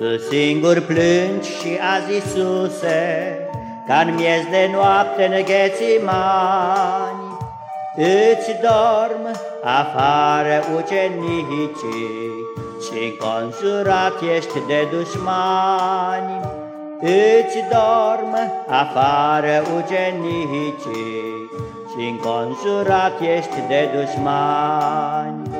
Tu singur plângi și azi, Iisuse, Ca-n miez de noapte în ghețimani, Îți dorm afară ucenicii Și conjurat ești de dușmani. Îți dorm afară ucenicii Și înconjurat ești de dușmani.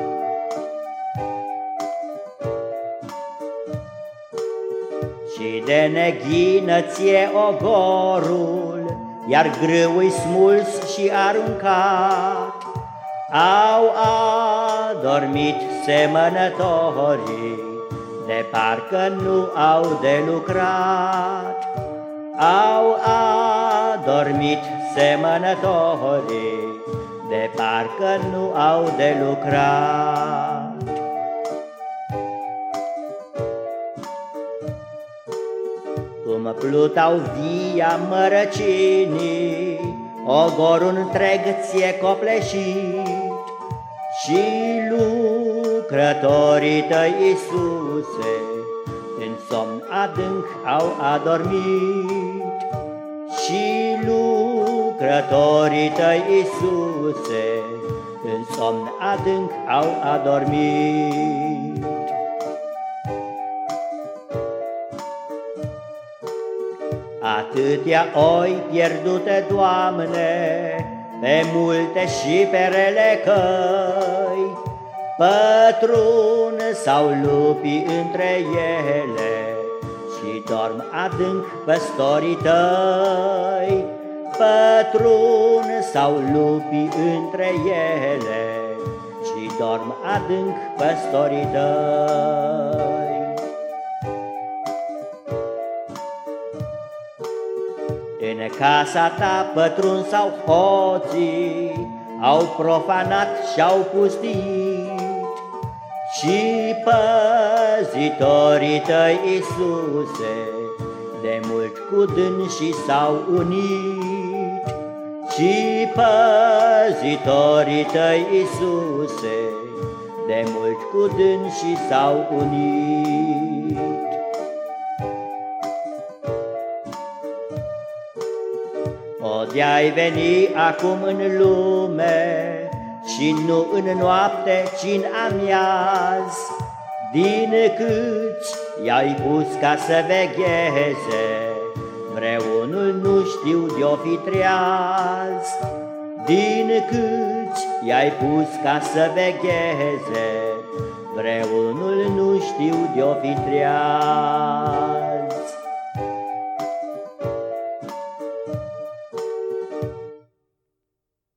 Și de neghină ție ogorul, Iar grâul smuls și aruncat. Au adormit semănătorii, De parcă nu au de lucrat. Au adormit semănătorii, De parcă nu au de lucrat. Cum plutau via mărăcinii, Ogorul întreg ție copleșit, Și lucrătorii tăi, Iisuse, În somn adânc au adormit. Și lucrătorii tăi, Iisuse, În somn adânc au adormit. Atâtea oi pierdute, Doamne, Pe multe și pe rele căi, Pătrun sau lupii între ele Și dorm adânc păstorii tăi. Pătrun sau lupii între ele Și dorm adânc păstorii tăi. În casa ta pătrun sau hoții Au profanat și-au pustit. Și păzitorii tăi, Iisuse, De mult cu și s-au unit. Și păzitorii tăi, Iisuse, De mult cu și s-au unit O de-ai veni acum în lume Și nu în noapte, ci în amiaz. Din câți i-ai pus ca să vegheze Vreunul nu știu de-o fi treaz. Din câți i-ai pus ca să vegheze Vreunul nu știu de-o fi treaz